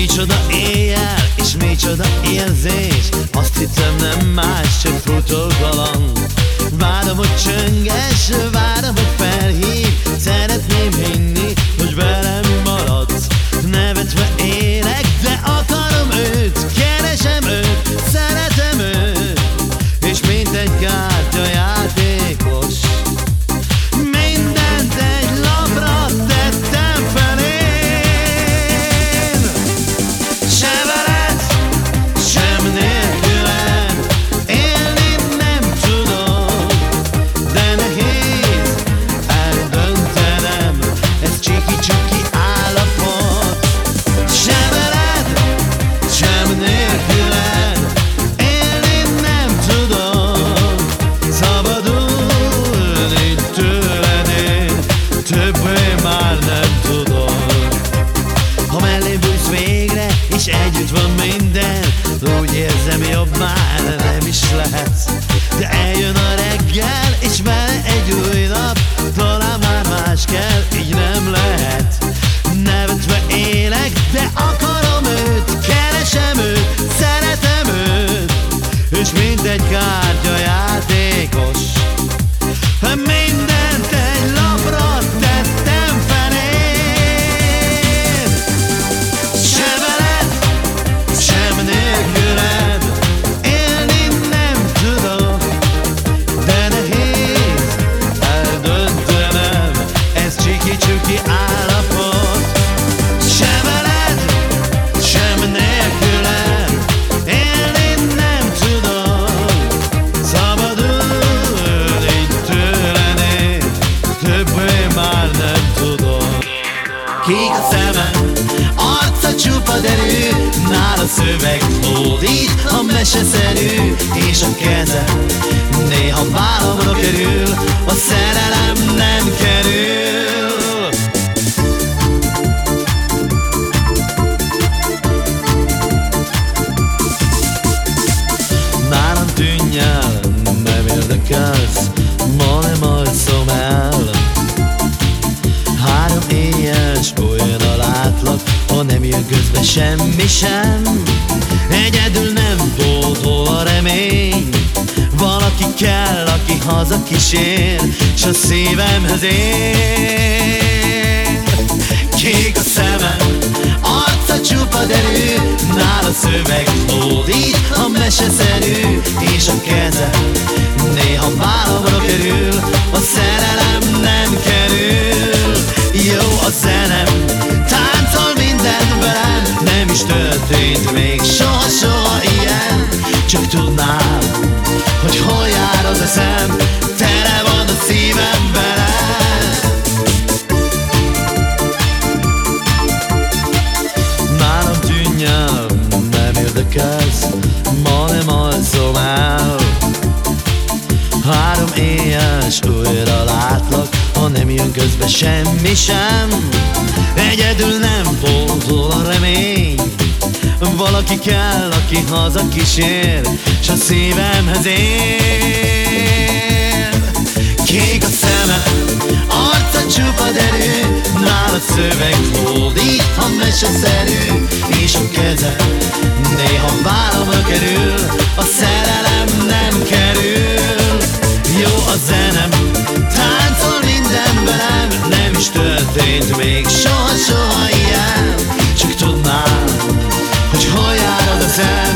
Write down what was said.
Micsoda éjjel, és micsoda érzés? Azt hittem nem más, csak együtt van minden Úgy érzem jobb már nem is lehet. De eljön a reggel És vele egy új nap Talán már más kell Így nem lehet. Nevetve élek De akarom őt Keresem őt Szeretem őt. És mint egy Kék a szemem, arca csupa derű Nála szöveg hódít, a meseszerű És a keze. Néha vállamra kerül A szerelem nem kerül Ha nem jön közbe semmi sem. Egyedül nem pótol a remény. Valaki kell, aki haza kísér S a szívemhez ér. Kék a szemem, arca csupa derű Nála szöveg hódít, a meseszerű És a keze néha vállamra kerül éjes újra látlak Ha nem jön közbe semmi sem. Egyedül nem pótol a remény. Valaki kell, aki haza kísér S a szívemhez ér. Kék a szeme, arca csupa derű Nála szöveg hódít, a meseszerű És a keze zenem, táncol minden velem Nem is történt még soha-soha ilyen. Csak tudnám, hogy hol jár az a szem